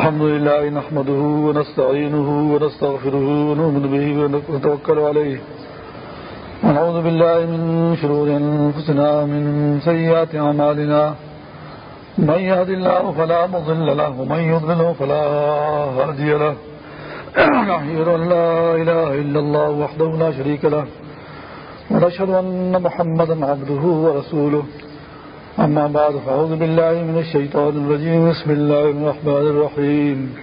الحمد لله نحمده ونستعينه ونستغفره ونؤمن به ونتوكل عليه. ونعوذ بالله من شرور أنفسنا ومن سيئات عمالنا من يهد الله فلا مضل له، ومن يضلله فلا هادي له. نحير أن لا إله إلا الله وحده لا شريك له. ونشهد أن محمدا عبده ورسوله. أما بعد، فأعوذ بالله من الشيطان الرجيم. بسم الله الرحمن الرحيم.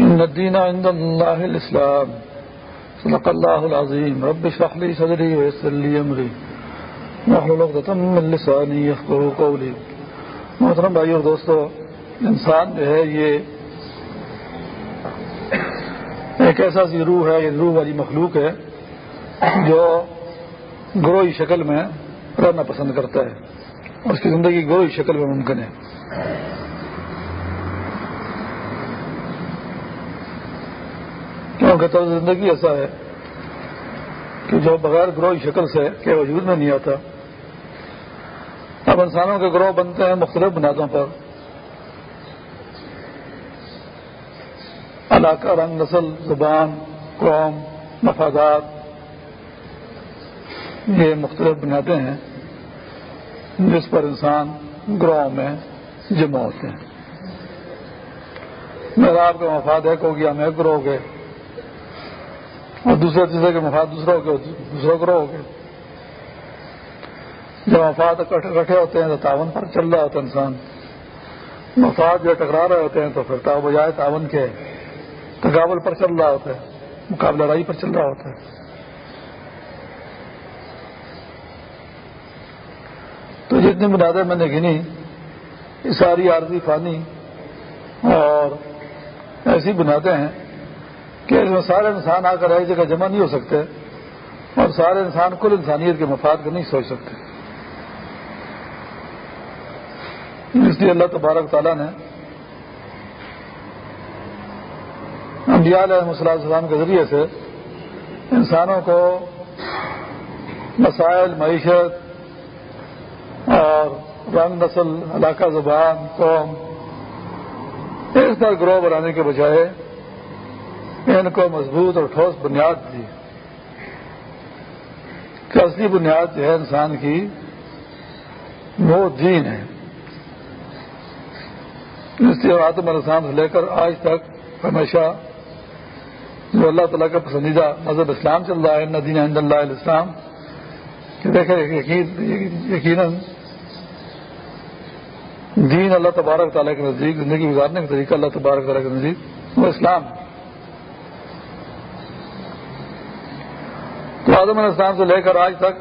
إن الدين عند الله الإسلام. صدق الله العظيم. رب اشرح لي صدري ويسر لي أمري. واحلل عقدة من لساني يفقهوا قولي. محترم بھائی دوستو، انسان جو ہے یہ ایک ایسا سی روح ہے، یہ روح والی مخلوق ہے، جو گروہی شکل میں رہنا پسند کرتا ہے اس کی زندگی گروہی شکل میں ممکن ہے۔ کیونکہ تو زندگی ایسا ہے کہ جو بغیر گروہی شکل سے کے وجود میں نہیں آتا۔ اب انسانوں کے گروہ بنتے ہیں مختلف بنیادوں پر۔ علاقہ رنگ، نسل، زبان، قوم، مفادات، یہ مختلف بنیادیں ہیں جس پر انسان گروہ میں جمع ہوتے ہیں۔ میرا آپ کا مفاد ایک ہو گیا، ہم ایک گروہ ہو گئے۔ اور دوسرے تیسرے کے مفاد دوسرا ہو گیا، دوسرا گروہ ہو گئے جب مفاد اکٹھے ہوتے ہیں تو تعاون پر چل رہا ہوتا ہے انسان۔ مفاد جو ٹکرا رہے ہوتے ہیں تو پھر بجائے تعاون کے۔ تقابل پر چل رہا ہوتا ہے، مقابلہ لڑائی پر چل رہا ہوتا ہے۔ تو جتنی بنیادیں میں نے گنی یہ ساری عارضی فانی اور ایسی بنیادیں ہیں کہ اس میں سارے انسان آ کر ایک جگہ جمع نہیں ہو سکتے اور سارے انسان کل انسانیت کے مفاد کو نہیں سوچ سکتے۔ اس لیے اللہ تبارک تعالیٰ نے انبیاء علیہ السلام کے ذریعے سے، انسانوں کو مسائل، معیشت اور رنگ، نسل، علاقہ، زبان، قوم اس طرح گروہ بنانے کے بجائے ان کو مضبوط اور ٹھوس بنیاد دی۔ کہ اصلی بنیاد جو ہے انسان کی، وہ دین ہے۔ اس لیے آتم السلام سے لے کر آج تک ہمیشہ جو اللہ تعالیٰ کا پسندیدہ مذہب اسلام چل رہا ہے ندین عند اللہ علیہ السلام کہ دیکھیں یقیناً دین اللہ تبارک تعالیٰ کے نزدیک، زندگی گزارنے کا طریقہ اللہ تبارک تعالیٰ کے نزدیک وہ اسلام۔ تو آدم علیہ السلام سے لے کر آج تک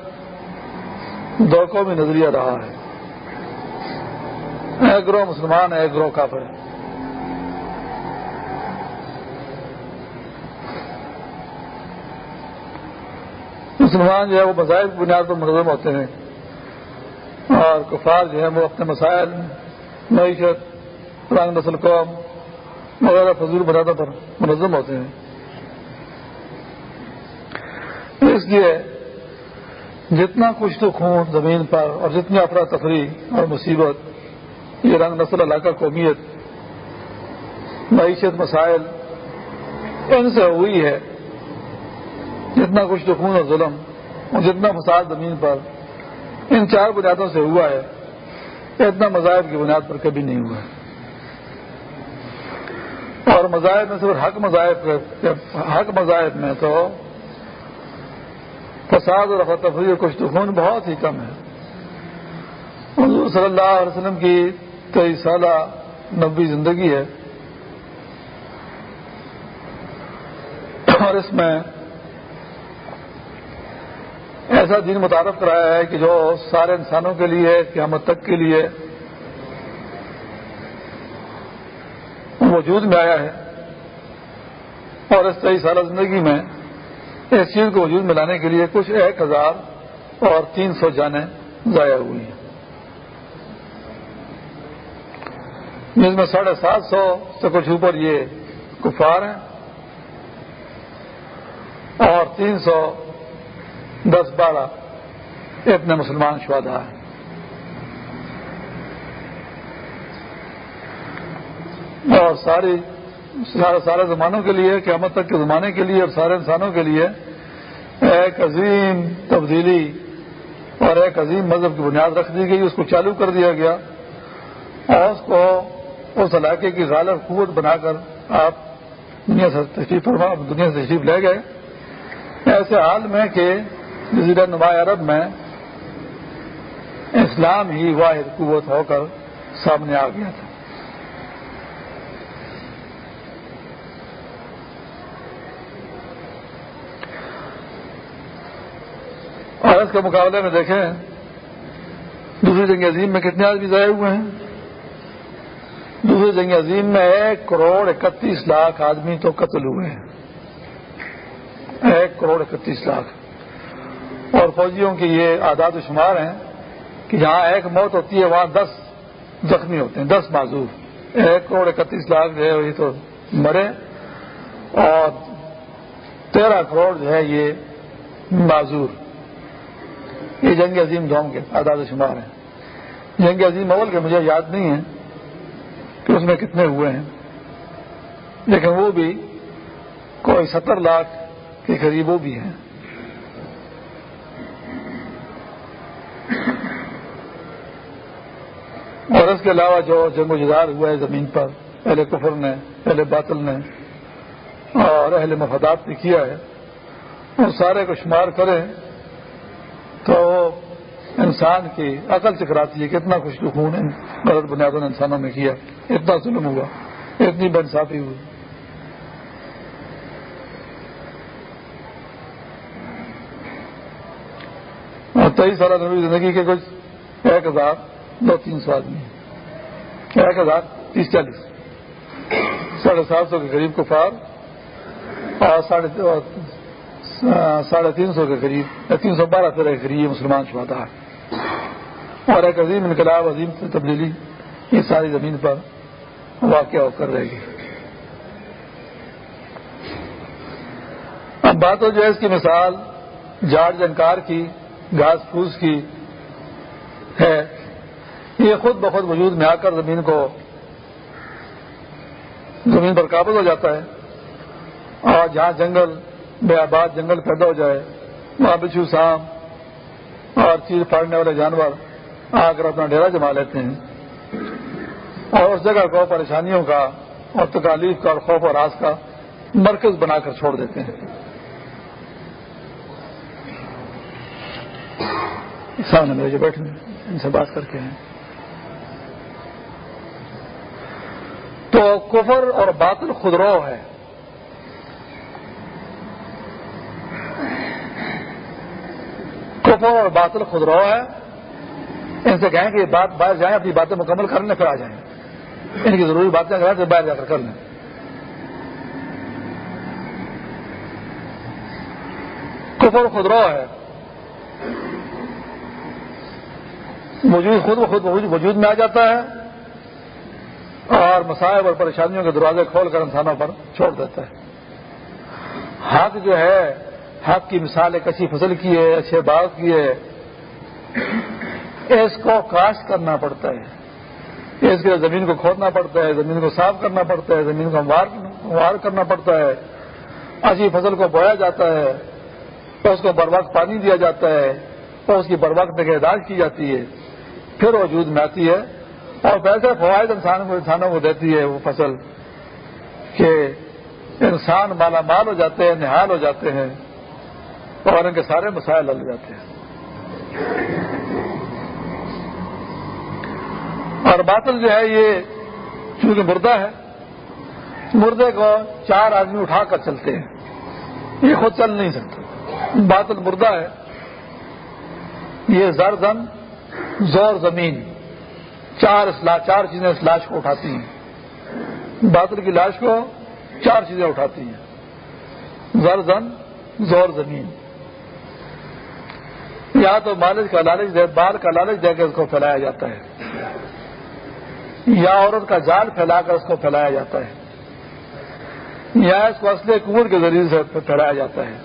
دو قومی نظریہ رہا ہے۔ ایک گروہ مسلمان ہے ایک گروہ کافر۔ ہے مسلمان جو ہے وہ مذاہب کی بنیاد پر منظم ہوتے ہیں۔ اور کفار جو ہے وہ اپنے مسائل، معیشت رنگ نسل قوم وغیرہ فضول بنیادوں پر منظم ہوتے ہیں۔ اس لیے جتنا کچھ تو خون زمین پر اور جتنی افراتفری اور مصیبت، یہ رنگ نسل، علاقہ، قومیت، معیشت، مسائل، ان سے ہوئی ہے۔ جتنا کچھ تو خون اور ظلم، اور جتنا فساد زمین پر، ان چار بنیادوں سے ہوا ہے، اتنا مذاہب کی بنیاد پر کبھی نہیں ہوا اور مذاہب میں صرف حق مذاہب حق مذاہب میں تو فساد اور افرتفری کچھ تو خون بہت ہی کم ہے۔ حضور صلی اللہ علیہ وسلم کی تیئیس سالہ نبی زندگی ہے۔ اور اس میں ایسا دین متعارف کرایا ہے کہ جو سارے انسانوں کے لیے قیامت تک کے لیے وجود میں آیا ہے۔ اور اس طرح سالہ زندگی میں اس چیز کو وجود میں لانے کے لیے کچھ ایک ہزار اور تین سو جانیں ضائع ہوئی ہیں۔ جس میں ساڑھے سات سو سے کچھ اوپر یہ کفار ہیں اور تین سو دس بارہ اتنے مسلمان شہدا ہیں۔ اور ساری سارے سارے زمانوں کے لیے، قیامت تک کے زمانے کے لیے اور سارے انسانوں کے لیے ایک عظیم تبدیلی اور ایک عظیم مذہب کی بنیاد رکھ دی گئی، اس کو چالو کر دیا گیا۔ اور اس کو اس علاقے کی غالب قوت بنا کر آپ دنیا سے تشریف دنیا سے تشریف لے گئے۔ ایسے حال میں کہ جزیرہ نما عرب میں اسلام ہی واحد قوت ہو کر سامنے آ گیا تھا۔ اور اس کے مقابلے میں دیکھیں، دوسری جنگ عظیم میں کتنے آدمی ضائع ہوئے ہیں؟ دوسری جنگ عظیم میں ایک کروڑ اکتیس لاکھ آدمی تو قتل ہوئے ہیں۔ ایک کروڑ اکتیس لاکھ۔ اور فوجیوں کی یہ آداد و شمار ہیں کہ جہاں ایک موت ہوتی ہے، وہاں دس زخمی ہوتے ہیں، دس معذور۔ ایک کروڑ اکتیس لاکھ جو ہے، وہی تو مرے۔ اور تیرہ کروڑ جو ہے، یہ معذور۔ یہ جنگ عظیم دوم کے آداد و شمار ہیں۔ جنگ عظیم اول کے مجھے یاد نہیں ہے کہ اس میں کتنے ہوئے ہیں، لیکن وہ بھی کوئی ستر لاکھ کے قریب وہ بھی ہیں۔ اور اس کے علاوہ جو جنگ و جدار ہوا ہے زمین پر، اہل کفر نے، اہل باطل نے اور اہل مفادات نے کیا ہے، اور سارے کو شمار کریں تو انسان کی عقل چکراتی ہے کتنا خوش خون غلط بنیادوں نے انسانوں نے کیا، اتنا ظلم ہوا، اتنی بے انصافی ہوئی۔ اور تیئیس سالہ نبی زندگی کے کچھ ایک ہزار دو تین سو آدمی ایک ہزار تیس چالیس۔ ساڑھے سات سو کے قریب کفار، اور ساڑھے تین سو کے قریب، تین سو بارہ طرح کے قریب مسلمان شہدا ہے اور ایک عظیم انقلاب، عظیم تبدیلی یہ ساری زمین پر واقع ہو کر رہے گی۔ اب بات ہو جو ہے اس کی مثال جاڑ جنکار کی، گھاس پھوس کی یہ خود بخود وجود میں آ کر زمین کو زمین پر قابض ہو جاتا ہے۔ اور جہاں جنگل بے آباد جنگل پیدا ہو جائے، وہاں بچھو سام اور چیز پھاڑنے والے جانور آ کر اپنا ڈیرا جما لیتے ہیں۔ اور اس جگہ کو پریشانیوں کا اور تکالیف کا اور خوف اور راز کا مرکز بنا کر چھوڑ دیتے ہیں۔ سامنے میرے جو بیٹھے ان سے بات کر کے ہیں۔ تو کفر اور باطل خدرو ہے۔ کفر اور باطل خدرو ہے۔ ان سے کہیں کہ بات باہر جائیں، اپنی باتیں مکمل کر لیں، پھر آ جائیں۔ ان کی ضروری باتیں کریں تو باہر جا کر کر لیں۔ کفر خدرو ہے۔ موجود خود بخود وجود میں آ جاتا ہے۔ اور مسائب اور پریشانیوں کے دروازے کھول کر انسانوں پر چھوڑ دیتا ہے۔ حق جو ہے، حق کی مثال ایک اچھی فصل کی ہے، اچھے باغ کی ہے۔ اس کو کاشت کرنا پڑتا ہے۔ اس کے زمین کو کھودنا پڑتا ہے، زمین کو صاف کرنا پڑتا ہے، زمین کو ہموار کرنا پڑتا ہے۔ اچھی فصل کو بویا جاتا ہے۔ تو اس کو بر وقت پانی دیا جاتا ہے۔ تو اس کی بر وقت نگہداشت کی جاتی ہے۔ پھر وجود میں آتی ہے۔ اور ویسے فوائد انسان کو انسانوں کو دیتی ہے وہ فصل کہ انسان مالا مال ہو جاتے ہیں، نہال ہو جاتے ہیں اور ان کے سارے مسائل لگ جاتے ہیں۔ اور باطل جو ہے یہ چونکہ مردہ ہے، مردے کو چار آدمی اٹھا کر چلتے ہیں۔ یہ خود چل نہیں سکتا۔ باطل مردہ ہے۔ یہ زر زن زور زمین۔ چار چار چیزیں اس لاش کو اٹھاتی ہیں۔ باطل کی لاش کو چار چیزیں اٹھاتی ہیں۔ زر زن، زور زمین۔ یا تو مالج کا لالچ دے، بال کا لالچ دے کے اس کو پھیلایا جاتا ہے۔ یا عورت کا جال پھیلا کر اس کو پھیلایا جاتا ہے۔ یا اس کو اصل کنور کے ذریعے سے پھیلایا جاتا ہے۔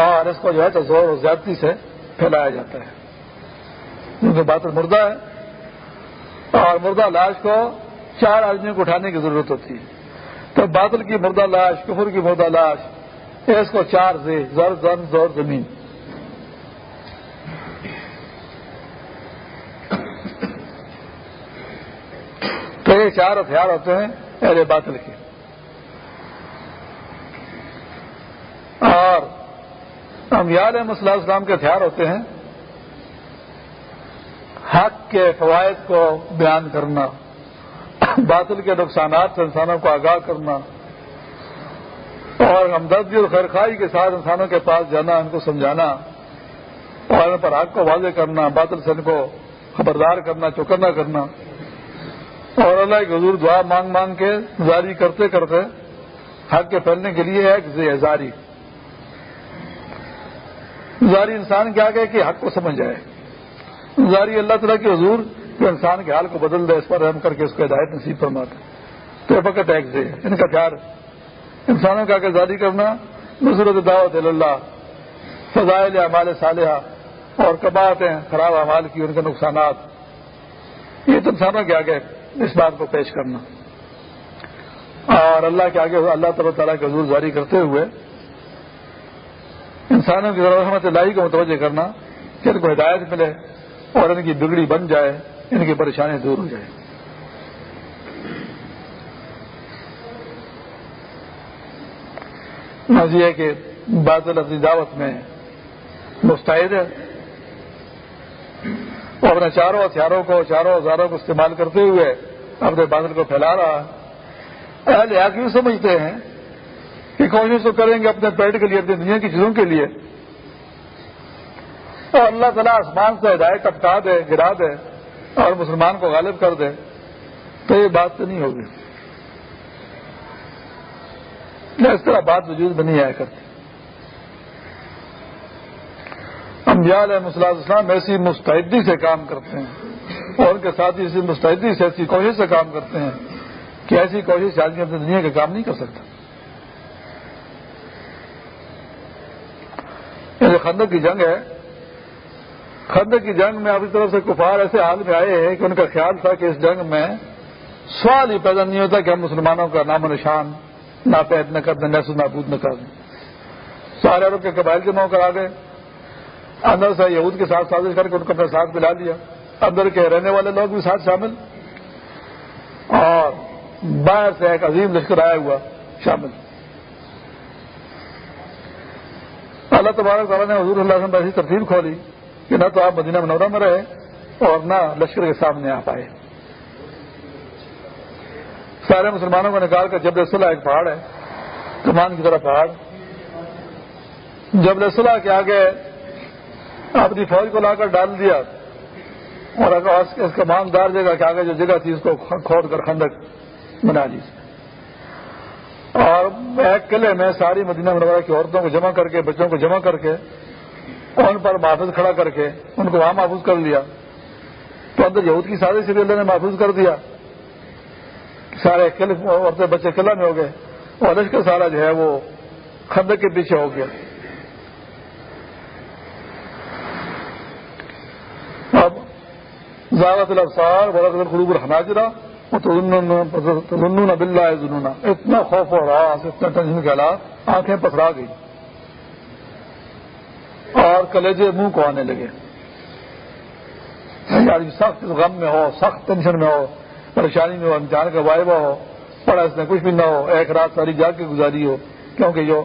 اور اس کو جو ہے تو زور و زیادتی سے پھیلایا جاتا ہے۔ کیونکہ بات مردہ ہے۔ اور مردہ لاش کو چار آدمیوں کو اٹھانے کی ضرورت ہوتی ہے۔ تو بادل کی مردہ لاش، کفر کی مردہ لاش، اس کو چار سے زر، زن، زور، زمین۔ تو یہ چار ہتھیار ہوتے ہیں اہل باطل کے۔ اور امیال مسلح اسلام کے ہتھیار ہوتے ہیں۔ حق کے فوائد کو بیان کرنا، باطل کے نقصانات سے انسانوں کو آگاہ کرنا، اور ہمدردی اور خیرخائی کے ساتھ انسانوں کے پاس جانا، ان کو سمجھانا، اور ان پر حق کو واضح کرنا، باطل سے ان کو خبردار کرنا، چوکنا کرنا۔ اور اللہ کے حضور دعا مانگ مانگ کے جاری کرتے کرتے حق کے پھیلنے کے لیے ایک زاری زاری انسان کیا کہ حق کو سمجھ جائے۔ زاری اللہ تعالیٰ کے حضور جو انسان کے حال کو بدل دے، اس پر رحم کر کے اس کو ہدایت نصیب فرماتے تو فقط ایک دے ان کا پیار۔ انسانوں کا آزادی کرنا، نصرت دعوت اللہ، فضائل اعمال صالحہ اور کباعت خراب اعمال کی ان کے نقصانات۔ یہ تو انسانوں کے آگے اس بات کو پیش کرنا۔ اور اللہ کے آگے اللہ تعالیٰ تعالیٰ کے حضور جاری کرتے ہوئے انسانوں کی رحمت اللہ کو متوجہ کرنا کہ ان کو ہدایت ملے۔ اور ان کی بگڑی بن جائے، ان کی پریشانی دور ہو جائے یہ ہے کہ بادل اپنی دعوت میں مستعد ہے۔ وہ اپنے چاروں ہتھیاروں کو، چاروں ہزاروں کو استعمال کرتے ہوئے اپنے بادل کو پھیلا رہا ہے۔ اہل یا کیوں سمجھتے ہیں کہ کوشش تو کریں گے اپنے پیٹ کے لیے، اپنی دنیا کی چیزوں کے لیے۔ اور اللہ تعالیٰ آسمان سے ہدایت ٹپکا دے، گرا دے اور مسلمان کو غالب کر دے، تو یہ بات تو نہیں ہوگی۔ اس طرح بات وجود میں نہیں آیا کرتی۔ انبیاء علیہ مسلح اسلام ایسی مستعدی سے کام کرتے ہیں اور ان کے ساتھ ہی اسی مستعدی سے ایسی کوشش سے کام کرتے ہیں کہ ایسی کوشش آدمی اپنی دنیا کا کام نہیں کر سکتا۔ یہ خندق کی جنگ ہے خندق کی جنگ میں اپنی طرف سے کفار ایسے حال میں آئے ہیں کہ ان کا خیال تھا کہ اس جنگ میں سوال ہی پیدا نہیں ہوتا کہ ہم مسلمانوں کا نام و نشان ناپید نہ کر دیں نیسو نابود نہ کر دیں۔ سارے عرب کے قبائل جمع کر آ گئے۔ اندر سے یہود کے ساتھ سازش کر کے ان کو اپنے ساتھ ملا دیا۔ اندر کے رہنے والے لوگ بھی ساتھ شامل۔ اور باہر سے ایک عظیم لشکر آیا ہوا شامل۔ اللہ تبارک تعالیٰ نے حضور اللہ وسلم ایسی ترتیب کھولی۔ کہ نہ تو آپ مدینہ منورہ میں رہے اور نہ لشکر کے سامنے آ پائے سارے مسلمانوں کو نکال کر جب صلاح ایک پہاڑ ہے، کمان کی طرف پہاڑ۔ جب صلاح کے آگے اپنی فوج کو لا کر ڈال دیا اور اس کا ماندار جگہ کے آگے جو جگہ تھی، اس کو کھود کر خندق بنا لی اور ایک قلعے میں ساری مدینہ منورہ کی عورتوں کو جمع کر کے، بچوں کو جمع کر کے ان پر محفوظ کھڑا کر کے ان کو وہاں محفوظ کر لیا۔ تو اندر یہود کی سازش سے بھی اللہ نے محفوظ کر دیا۔ سارے عورتیں بچے قلعہ میں ہو گئے۔ اور لشکر سارا جو ہے وہ خندق کے پیچھے ہو گیا۔ اب زیادہ الفسار برق القلوب الحناجرہ بلّہ جنونا اتنا خوف ہو رہا اتنا ٹینشن کے حالات، آنکھیں پسرا گئی اور کلیجے منہ کو آنے لگے۔ آدمی سخت غم میں ہو، سخت ٹینشن میں ہو، پریشانی میں ہو امتحان کا وائبہ ہو پڑا اس میں کچھ بھی نہ ہو، ایک رات ساری جا کے گزاری ہو۔ کیونکہ جو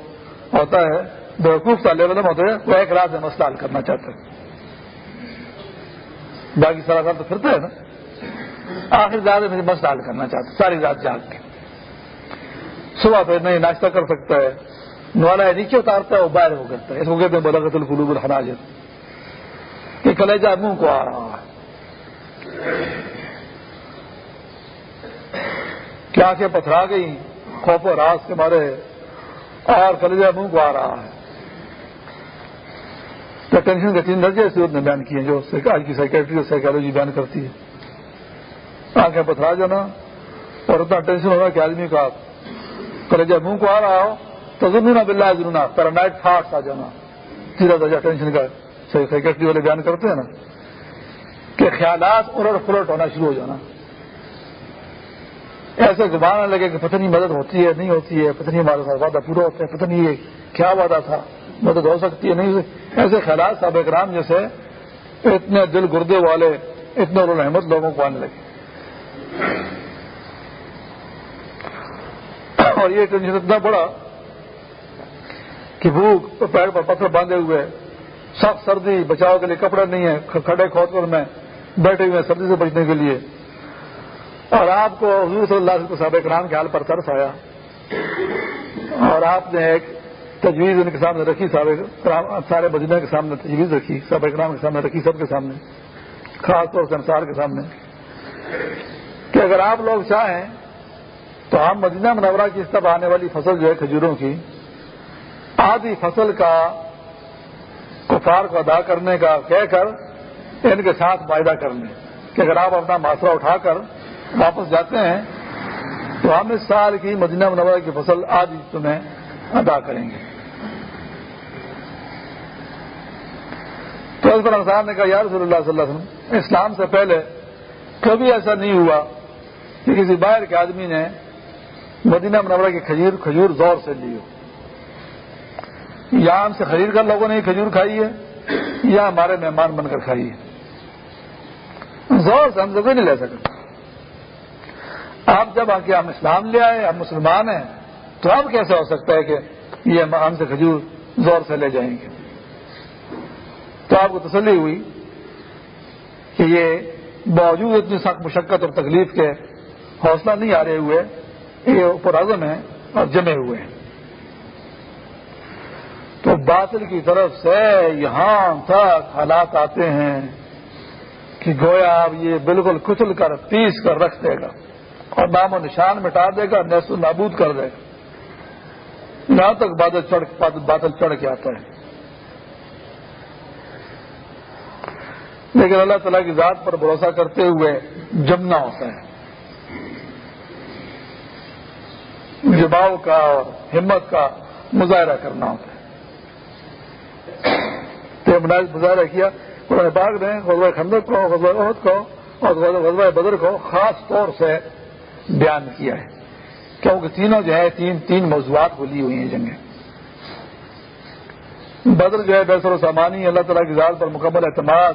ہوتا ہے، بیوقوف سال لیول میں ہوتے ہیں وہ ایک رات میں مسئلہ حل کرنا چاہتے ہیں باقی سارا سال تو پھرتے ہیں نا۔ آخر رات میں مسئلہ حل کرنا چاہتے ساری رات جاگ کے۔ صبح پھر نہیں، ناشتہ کر سکتا ہے۔ نوالا نیچے اتارتا ہے، وہ باہر ہو کرتا ہے۔ اس کو کہتے ہیں بلغت القلوب الحناجر۔ کہ کلیجہ منہ کو آ رہا ہے۔ کیا آنکھیں پتھرا گئی خوف و راس کے مارے اور کلیجہ منہ کو آ رہا ہے۔ تو ٹینشن کے تین درجے سے نے بیان کیے جو آج کی سائکٹری اور سائیکالوجی بیان کرتی ہے۔ آنکھیں پتھرا جانا، اور اتنا ٹینشن ہوگا کہ آدمی کا کلیجہ منہ کو آ رہا ہو تو ضرور بلّہ ضرور پیرانائٹ تھاٹس آ جانا۔ تیرہ درجہ ٹینشن کا سیکرٹری والے بیان کرتے ہیں نا۔ کہ خیالات الٹ پلٹ ہونا شروع ہو جانا۔ ایسے گبانا لگے کہ پتہ نہیں مدد ہوتی ہے، نہیں ہوتی ہے، پتہ نہیں ہمارے ساتھ وعدہ پورا ہوتا ہے، پتہ نہیں یہ کیا وعدہ تھا، مدد ہو سکتی ہے، نہیں ایسے خیالات صاحب اکرام جیسے اتنے دل گردے والے، اتنے رحمت لوگوں کو آنے لگے۔ اور یہ ٹینشن اتنا بڑا کہ بھوک پیر پر پتھر باندھے ہوئے سخت سردی، بچاؤ کے لیے کپڑے نہیں ہے کھڑے کھود کر میں بیٹھے ہوئے سردی سے بچنے کے لیے۔ اور آپ کو حضور صلی اللہ علیہ صاحب کرام کے حال پر ترس آیا۔ اور آپ نے ایک تجویز ان کے سامنے رکھی سارے مجمع کے سامنے تجویز رکھی، صاحب کرام کے سامنے رکھی، سب کے سامنے، خاص طور سے انصار کے سامنے۔ کہ اگر آپ لوگ چاہیں تو ہم مدینہ منورہ کی اس طرح آنے والی فصل جو ہے کھجوروں کی آدھی فصل کا کفار کو ادا کرنے کا کہہ کر ان کے ساتھ معاہدہ کر لیں کہ اگر آپ اپنا معاشرہ اٹھا کر واپس جاتے ہیں تو ہم اس سال کی مدینہ منورہ کی فصل آدھی تمہیں ادا کریں گے۔ تو اس پر صاحب نے کہا، یا رسول اللہ صلی اللہ علیہ وسلم، اسلام سے پہلے کبھی ایسا نہیں ہوا کہ کسی باہر کے آدمی نے مدینہ منورہ کی کھجور کھجور زور سے لی ہو۔ یا ہم سے خرید کر لوگوں نے کھجور کھائی ہے، یا ہمارے مہمان بن کر کھائی ہے۔ زور سے ہم سے کوئی نہیں لے سکتے۔ آپ جب آ کے ہم اسلام لے آئے، ہم مسلمان ہیں، تو اب کیسے ہو سکتا ہے کہ یہ ہم سے کھجور زور سے لے جائیں گے؟ تو آپ کو تسلی ہوئی کہ یہ باوجود اتنی سخت مشقت اور تکلیف کے حوصلہ نہیں آ رہے ہوئے، یہ اوپر اعظم ہیں اور جمے ہوئے ہیں۔ باطل کی طرف سے یہاں تک حالات آتے ہیں کہ گویا اب یہ بالکل کچل کر، پیس کر رکھ دے گا اور نام و نشان مٹا دے گا نیس و نابود کر دے گا۔ یہاں تک بادل چڑھ بادل چڑھ کے آتا ہے لیکن اللہ تعالیٰ کی ذات پر بھروسہ کرتے ہوئے جمنا ہوتا ہے۔ جباؤ کا اور ہمت کا مظاہرہ کرنا ہوتا ہے۔ تو مظاہرہ کیا، قرآن باغ نے غزوہ خندق کو غزوہ عہد کو اور غزوہ بدر کو خاص طور سے بیان کیا ہے۔ کیونکہ تینوں جو ہے، تین تین موضوعات کو لی ہوئی ہیں جنگیں۔ بدر جو ہے، بیسر و سامانی، اللہ تعالیٰ کی ذات پر مکمل اعتماد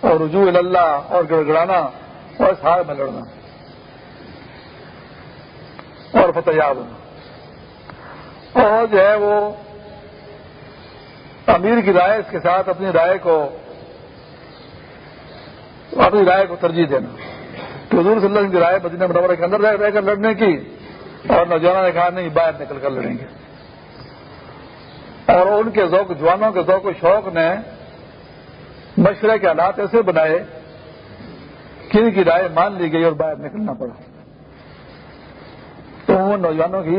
اور رجوع اللہ اور گڑ گڑانا اور سار میں لڑنا۔ اور فتح یاد ہونا اور جو ہے وہ امیر کی رائے اس کے ساتھ اپنی رائے کو اپنی رائے کو ترجیح دینا۔ تو حضور صلی اللہ علیہ وسلم کی رائے مدینہ منورہ کے اندر رہ کر لڑنے کی اور نوجوانوں نے کہا نہیں، باہر نکل کر لڑیں گے۔ اور ان کے ذوق، جوانوں کے ذوق و شوق نے مشورے کے حالات ایسے بنائے کہ ان کی رائے مان لی گئی اور باہر نکلنا پڑا۔ تو وہ نوجوانوں کی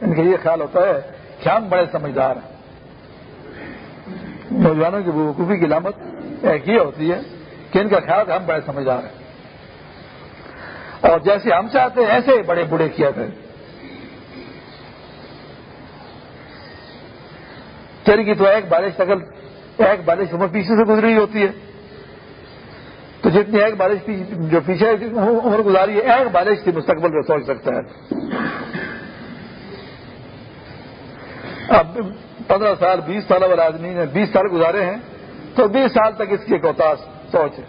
ان کا یہ خیال ہوتا ہے کہ ہم بڑے سمجھدار ہیں۔ نوجوانوں کی بوقوفی کی علامت ایک ہی ہوتی ہے کہ ان کا خیال ہم بڑے سمجھدار ہیں۔ اور جیسے ہم چاہتے ہیں، ایسے بڑے بڑے کیا کریں چل کی تو ایک بارش اگر ایک بارش عمر پیچھے سے گزری ہوتی ہے۔ تو جتنی ایک بارش جو پیچھے عمر گزاری ہے، ایک بارش کی مستقبل میں سوچ سکتا ہے۔ اب پندرہ سال، بیس سال والا آدمی نے بیس سال گزارے ہیں، تو بیس سال تک اس کی ایک اوتاس سوچ ہے۔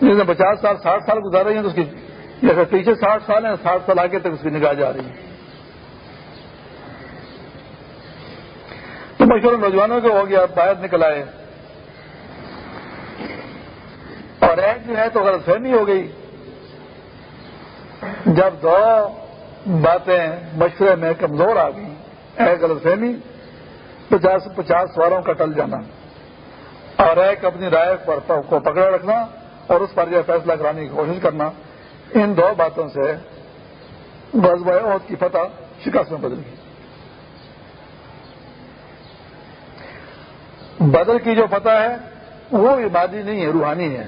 جس نے پچاس سال، ساٹھ سال گزارے ہیں، تو اس کی جیسے پیچھے ساٹھ سال ہیں، ساٹھ سال آگے تک اس کی نگاہ جا رہی ہے۔ تو مشہور نوجوانوں کو ہو گیا، باہر نکل آئے۔ اور ایک جو ہے تو غلط فہمی ہو گئی۔ جب دو باتیں مشورے میں کمزور آ گئی ایک غلط فہمی۔ پچاس پچاس سواروں کا ٹل جانا اور ایک اپنی رائے پر کو پکڑے رکھنا اور اس پر جو فیصلہ کرانے کی کوشش کرنا، ان دو باتوں سے بزبۂ عہد کی فتح شکست میں بدل گئی۔ بدل کی جو فتح ہے، وہ عبادی نہیں ہے، روحانی ہے۔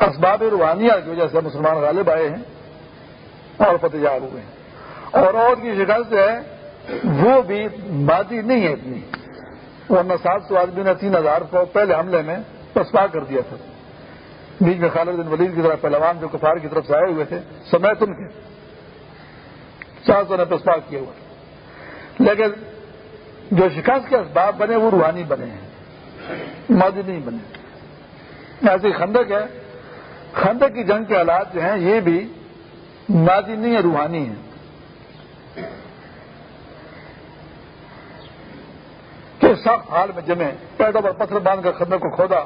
اسباب روحانیہ کی وجہ سے مسلمان غالب آئے ہیں اور فتح ہوئے ہیں۔ اور عہد کی شکست ہے وہ بھی مادی نہیں ہے اتنی۔ ورنہ سات سو آدمی نے تین ہزار کو پہلے حملے میں پسپا کر دیا تھا۔ بیچ میں خالد بن ولید کی طرح پہلوان جو کفار کی طرف سے آئے ہوئے تھے سمیت ان کے۔ سات سو نے پسپا کیا ہوا۔ لیکن جو شکست کے اسباب بنے، وہ روحانی بنے ہیں۔ مادی نہیں بنے۔ ایسی خندق ہے۔ خندق کی جنگ کے حالات جو ہیں، یہ بھی مادی نہیں ہے، روحانی ہیں کہ سخت حال میں جمے پیڑوں پر پتھر باندھ کر خندق کو کھودا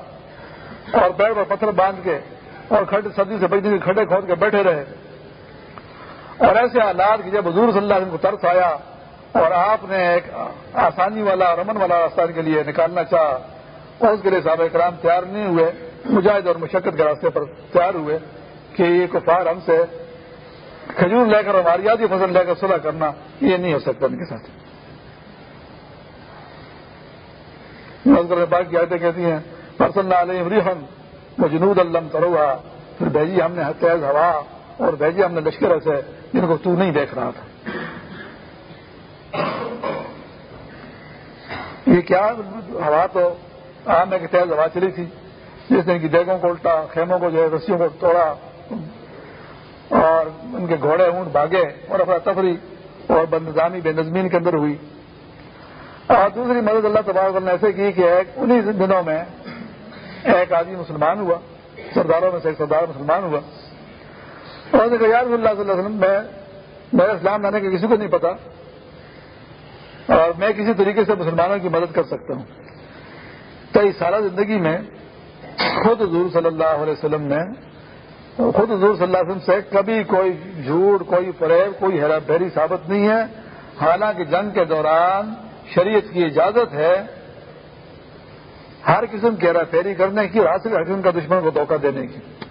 اور پیڑ پر پتھر باندھ کے اور سردی سے بجنے کے کھڈے کھود کے بیٹھے رہے۔ اور ایسے حالات کہ جب حضور صلی اللہ علیہ وسلم کو ترس آیا اور آپ نے ایک آسانی والا، رمن والا راستہ کے لیے نکالنا چاہا اور اس کے لیے صاحب کرام تیار نہیں ہوئے، مجاہد اور مشقت کے راستے پر تیار ہوئے کہ یہ کفار ہم سے کھجور لے کر ہماری آدھی فصل لے کر صلاح کرنا، یہ نہیں ہو سکتا ان کے ساتھ۔ باغ کی آیتیں کہتی ہیں پرسن علیہ ریحن وہ جنوب اللہ تروہا پھر بھیجی ہم نے تیز ہوا اور بھیجی ہم نے لشکر ایسے جن کو تو نہیں دیکھ رہا تھا۔ یہ کیا ہوا تو عام ہے کہ تیز ہوا چلی تھی، جس نے ان کی دیگوں کو الٹا، خیموں کو جو ہے، رسیوں کو توڑا، اور ان کے گھوڑے اونٹ بھاگے اور افراتفری اور بندزامی بے نظمین کے اندر ہوئی۔ دوسری مدد اللہ تبارک نے ایسے کی کہ ایک دنوں میں ایک آدمی مسلمان ہوا، سرداروں میں سے ایک سردار مسلمان ہوا۔ اور یار اللہ صلی اللہ علیہ وسلم، میں میرا اسلام لانے کا کسی کو نہیں پتا، اور میں کسی طریقے سے مسلمانوں کی مدد کر سکتا ہوں۔ تو اس سارا زندگی میں خود حضور صلی اللہ علیہ وسلم نے خود حضور صلی اللہ علیہ وسلم سے کبھی کوئی جھوٹ، کوئی فریب کوئی ہیرا پھیری ثابت نہیں ہے۔ حالانکہ جنگ کے دوران شریعت کی اجازت ہے ہر قسم کی ہیرا پھیری کرنے کی اور ہر قسم کا دشمن کو دھوکہ دینے کی۔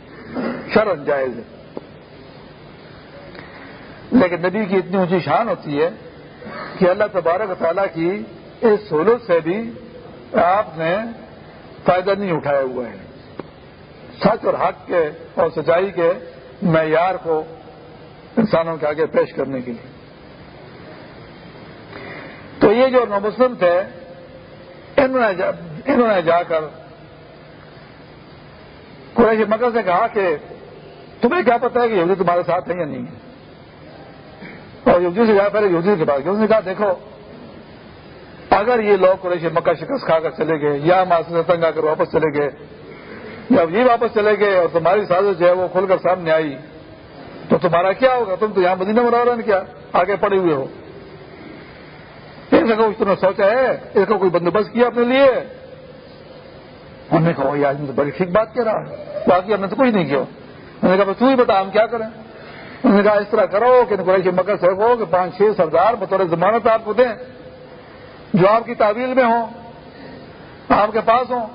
شرن جائز ہے۔ لیکن نبی کی اتنی اونچی شان ہوتی ہے کہ اللہ تبارک تعالیٰ کی اس سہولت سے بھی آپ نے فائدہ نہیں اٹھایا ہوا ہے۔ سچ اور حق کے اور سچائی کے معیار کو انسانوں کے آگے پیش کرنے کے لیے۔ تو یہ جو نومسلم تھے انہوں نے جا کر قریش مکر سے کہا کہ تمہیں کیا پتا ہے کہ یہودی تمہارے ساتھ ہیں یا نہیں اور یوگی سے جا پہلے یوگی کے بعد نے کہا، دیکھو، اگر یہ لوگ قریش مکہ شکست کھا کر چلے گئے یا ماسٹر تنگ آ کر واپس چلے گئے جب یہ واپس چلے گئے اور تمہاری سازش جو ہے وہ کھل کر سامنے آئی، تو تمہارا کیا ہوگا؟ تم تو یہاں مدینہ مرا نے کیا؟ آگے پڑے ہوئے ہو۔ ایک جگہ تم نے سوچا ہے۔ اس کا کوئی بندوبست کیا اپنے لیے؟ انہوں نے کہا یہ آدمی تو بڑی ٹھیک بات کہہ رہا ہے۔ باقی ہم نے تو کچھ نہیں کیا۔ انہوں نے کہا تو ہی بتا، ہم کیا کریں؟ انہوں نے کہا، اس طرح کرو کہ قریش مکر سے ہو کہ پانچ، چھ سردار بطور ضمانت آپ کو دیں۔ جو آپ کی تعویل میں ہوں، آپ کے پاس ہوں،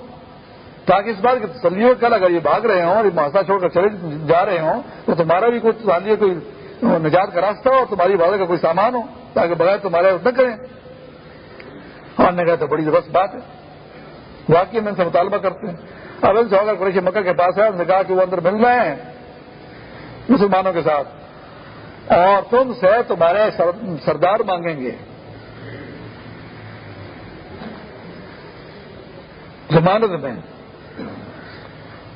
تاکہ اس بات کی تسلیوں کل اگر یہ بھاگ رہے ہوں اور یہ محاصہ چھوڑ کر چلے جا رہے ہوں، تو تمہارا بھی کوئی کوئی نجات کا راستہ ہو اور تمہاری بازار کا کوئی سامان ہو، تاکہ بغیر تمہارے نہ کریں۔ ہم نے کہا تو بڑی زبردست بات ہے۔ واقعی میں ان سے مطالبہ کرتے ہیں۔ اب ان سے ہوگا قریش مکہ کے پاس ہے نے کہا کہ وہ اندر مل رہے ہیں۔ مسلمانوں کے ساتھ۔ اور تم سے تمہارے سردار مانگیں گے۔ ضمانت میں۔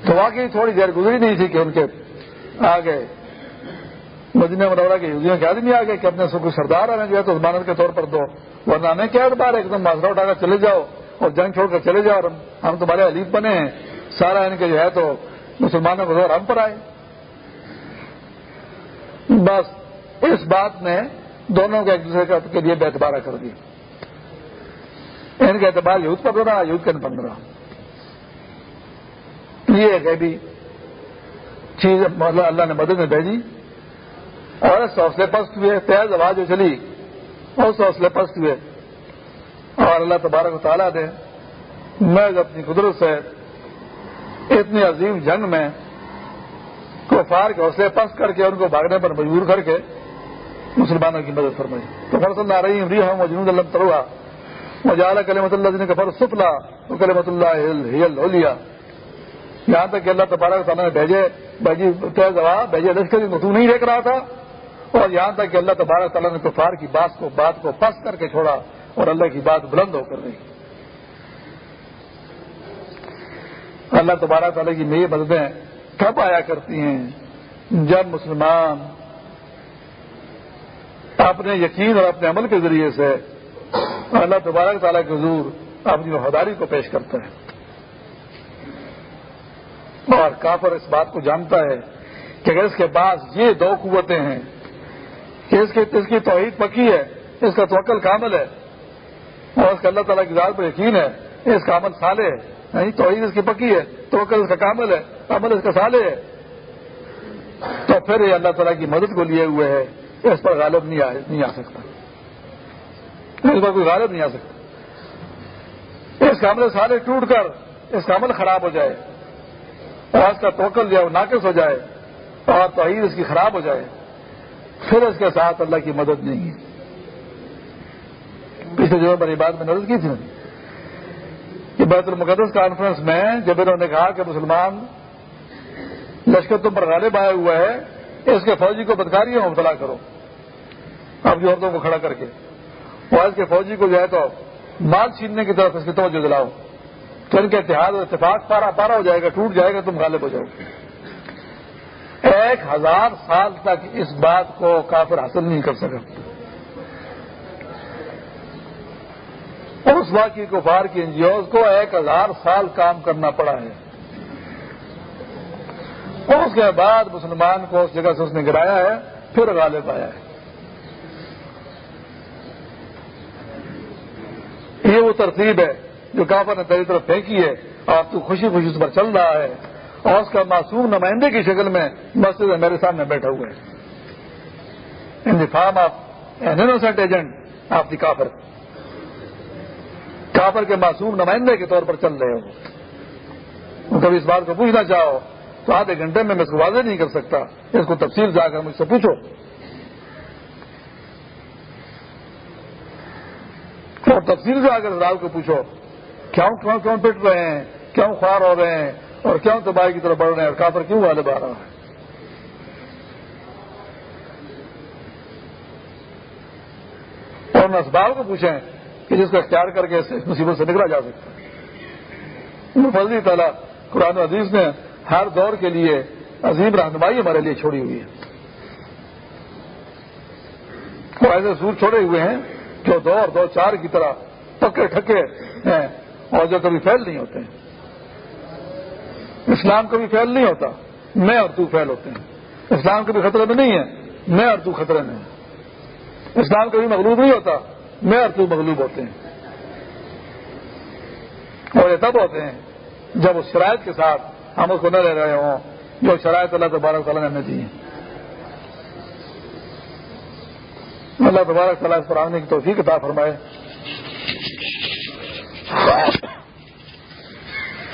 تو واقعی تھوڑی دیر گزری نہیں تھی کہ ان کے آگے مدینہ منورہ کے یوگیوں کے آدمی آ گئے کہ اپنے سب سردار آنے جو ہے تو ضمانت کے طور پر دو، ورنہ ہمیں کیا اعتبار ہے؟ ایک دم ماسرا اٹھا کر چلے جاؤ اور جنگ چھوڑ کر چلے جاؤ، اور ہم تمہارے علیف بنے ہیں۔ سارا ان کے جو ہے تو مسلمانوں کو زور ہم پر آئے۔ بس اس بات نے دونوں کو ایک دوسرے کے لیے بے اعتبار کر دیا۔ ان کا اعتبار یوتھ پر رہا یوتھ کا نہیں رہا یہ ہے بھی چیز مطلب اللہ نے مدد میں بھیجی۔ اور اس حوصلے پست ہوئے تیز آواز جو چلی۔ اس حوصلے پست ہوئے اور اللہ تبارک و تعالیٰ نے میں اپنی قدرت سے اتنی عظیم جنگ میں کفار کے حوصلے پست کر کے ان کو بھاگنے پر مجبور کر کے مسلمانوں کی مدد فرمائی۔ تو فرص اللہ رہی ری ہوں جنوب اللہ تروا مجھے کلیمت اللہ کا فرض سفلا تو کلیمت اللہ یہاں تک کہ اللہ تبارک تعالیٰ نے بھیجے بھیجی تیز ہوا بھیجے لشکر تو نہیں دیکھ رہا تھا۔ اور یہاں تک کہ اللہ تبارک تعالیٰ نے کفار کی بات کو بات کو پس کر کے چھوڑا اور اللہ کی بات بلند ہو کر گئی اللہ تبارہ تعالیٰ کی نئی مددیں کب آیا کرتی ہیں؟ جب مسلمان اپنے یقین اور اپنے عمل کے ذریعے سے اللہ تبارک تعالیٰ کے حضور اپنی وفاداری کو پیش کرتا ہے۔ اور کافر اس بات کو جانتا ہے کہ اگر اس کے پاس یہ دو قوتیں ہیں کہ اس کی اس کی توحید پکی ہے، اس کا توکل کامل ہے، اور اس کا اللہ تعالیٰ کی ذات پر یقین ہے، اس کا عمل سالے ہے۔ نہیں، توحید اس کی پکی ہے، توکل اس کا کامل ہے، عمل اس کا سالے ہے۔ تو پھر یہ اللہ تعالیٰ کی مدد کو لیے ہوئے ہے، اس پر غالب نہیں آ سکتا۔ اس پر کوئی غالب نہیں آ سکتا۔ اس کا عمل سارے ٹوٹ کر، اس کا عمل خراب ہو جائے۔ اور اس کا توکل جو ہے وہ ناقص ہو جائے، اور توحید اس کی خراب ہو جائے۔ پھر اس کے ساتھ اللہ کی مدد نہیں ہے۔ پچھلے جو بڑی بات میں نظر کی تھی۔ کہ بیت المقدس کانفرنس میں جب انہوں نے کہا کہ مسلمان لشکر تم پر غالب آیا ہوا ہے، اس کے فوجی کو بدکاری میں مبتلا کرو۔ اب جو عورتوں کو کھڑا کر کے۔ اور اس کے فوجی کو جو ہے تو مال چھیننے کی طرف اس کی توجہ دلاؤ۔ تو ان کے اتحاد اور اتفاق پارا پارا ہو جائے گا، ٹوٹ جائے گا، تم غالب ہو جاؤ۔ گے ایک ہزار سال تک اس بات کو کافر حاصل نہیں کر سکا اس واقعی کفار کی این جی اوز کو ایک ہزار سال کام کرنا پڑا ہے۔ اور اس کے بعد مسلمان کو اس جگہ سے اس نے گرایا ہے، پھر غالب آیا ہے۔ یہ وہ ترتیب ہے جو کافر نے تیری طرف پھینکی ہے اور تو خوشی خوشی اس پر چل رہا ہے۔ اور اس کا معصوم نمائندے کی شکل میں مسجد میرے سامنے بیٹھا ہوا ہے in the form of an agent of the کافر۔ کافر کے معصوم نمائندے کے طور پر چل رہے ہو کبھی اس بات کو پوچھنا چاہو تو آدھے گھنٹے میں میں اس کو واضح نہیں کر سکتا۔ اس کو تفصیل جا کر مجھ سے پوچھو۔ اور تفصیل سے آ کر رات کو پوچھو۔ کیوں کیوں کیوں پٹ رہے ہیں؟ کیوں خوار ہو رہے ہیں؟ اور کیوں تباہی کی طرف بڑھ رہے ہیں؟ اور کافر کیوں غالب آ رہا ہے اور اسباب کو پوچھیں کہ جس کو اختیار کر کے مصیبت سے نکلا جا سکتا ہے۔ فضلی تعالیٰ قرآن عزیز نے ہر دور کے لیے عظیم رہنمائی ہمارے لیے چھوڑی ہوئی ہے۔ وہ ایسے سور چھوڑے ہوئے ہیں جو دو اور دو چار کی طرح پکے ٹھکے ہیں اور جو کبھی فیل نہیں ہوتے ہیں۔ اسلام کبھی فیل نہیں ہوتا۔ میں اور تو فیل ہوتے ہیں۔ اسلام کبھی خطرے میں نہیں ہے۔ میں اور تو خطرے میں اسلام کبھی مغلوب نہیں ہوتا۔ میں اور تو مغلوب ہوتے ہیں۔ اور یہ تب ہوتے ہیں جب اس شرائط کے ساتھ ہم اس کو نہ رہ رہے ہوں۔ جو شرائط اللہ تبارک تعالیٰ نے ہمیں دی ہیں۔ اللہ تبارک تعالیٰ اس پر آنے کی توفیق عطا فرمائے۔